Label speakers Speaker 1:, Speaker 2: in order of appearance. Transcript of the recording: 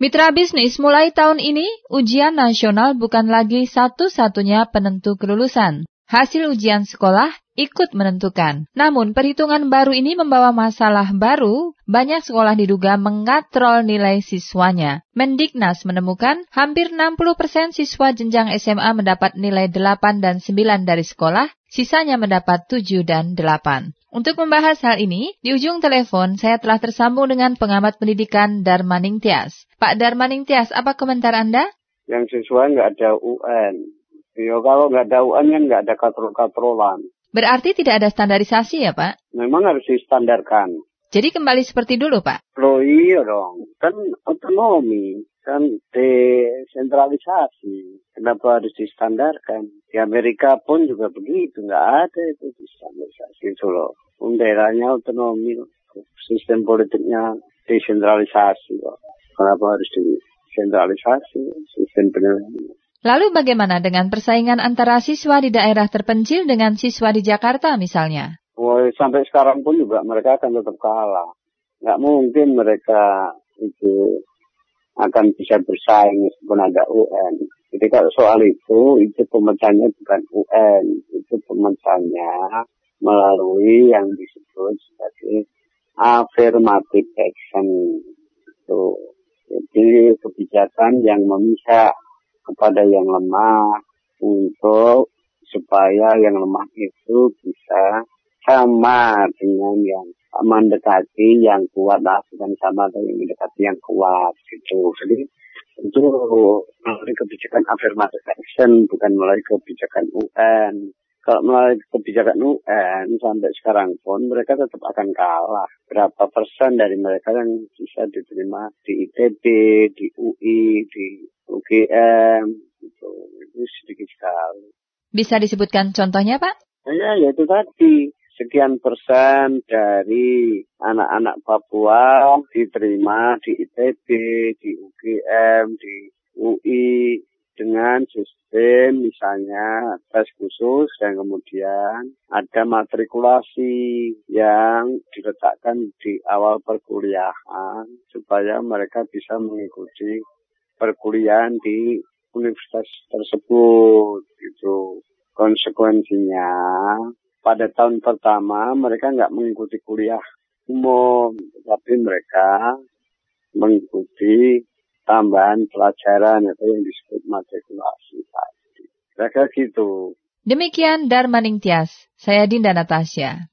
Speaker 1: Mitra bisnis, mulai tahun ini ujian nasional bukan lagi satu-satunya penentu kelulusan. Hasil ujian sekolah ikut menentukan. Namun, perhitungan baru ini membawa masalah baru. Banyak sekolah diduga mengatrol nilai siswanya. Mendiknas menemukan hampir 60% siswa jenjang SMA mendapat nilai 8 dan 9 dari sekolah, sisanya mendapat 7 dan 8. Untuk membahas hal ini, di ujung telepon saya telah tersambung dengan pengamat pendidikan Darmaning Tias. Pak Darmaning Tias, apa komentar Anda?
Speaker 2: Yang siswa nggak ada UN. Ya kalau nggak ada UN kan nggak ada katrol-katrolan.
Speaker 1: Berarti tidak ada standarisasi ya Pak?
Speaker 2: Memang harus distandarkan.
Speaker 1: Jadi kembali seperti dulu Pak?
Speaker 2: Loh iya dong, kan otonomi, kan desentralisasi. Kenapa harus distandarkan? Di Amerika pun juga begitu, nggak ada itu distandarisasi itu loh. Daerahnya otonomi, sistem politiknya desentralisasi kok. Kenapa harus disentralisasi sistem penilaian?
Speaker 1: Lalu bagaimana dengan persaingan antara siswa di daerah terpencil dengan siswa di Jakarta misalnya?
Speaker 2: Oh, sampai sekarang pun juga mereka akan tetap kalah. Nggak mungkin mereka itu akan bisa bersaing meskipun ada UN. Jadi kalau soal itu, itu pemecahnya bukan UN, itu pemecahnya melalui yang disebut sebagai affirmative action. Itu. Jadi kebijakan yang memisah kepada yang lemah untuk supaya yang lemah itu bisa sama dengan yang mendekati yang kuat lah bukan sama dengan mendekati yang kuat gitu jadi itu melalui kebijakan affirmative action bukan melalui kebijakan UN kalau melalui kebijakan UN sampai sekarang pun mereka tetap akan kalah. Berapa persen dari mereka yang bisa diterima di ITB, di UI, di UGM, itu, itu sedikit sekali.
Speaker 1: Bisa disebutkan contohnya Pak?
Speaker 2: Ya, ya itu tadi sekian persen dari anak-anak Papua diterima di ITB, di UGM, di UI dengan sistem misalnya tes khusus dan kemudian ada matrikulasi yang diletakkan di awal perkuliahan supaya mereka bisa mengikuti perkuliahan di universitas tersebut itu konsekuensinya pada tahun pertama mereka nggak mengikuti kuliah umum tapi mereka mengikuti tambahan pelajaran atau yang disebut matrikulasi tadi. Kira gitu.
Speaker 1: Demikian Darmaning Tias, saya Dinda Natasha.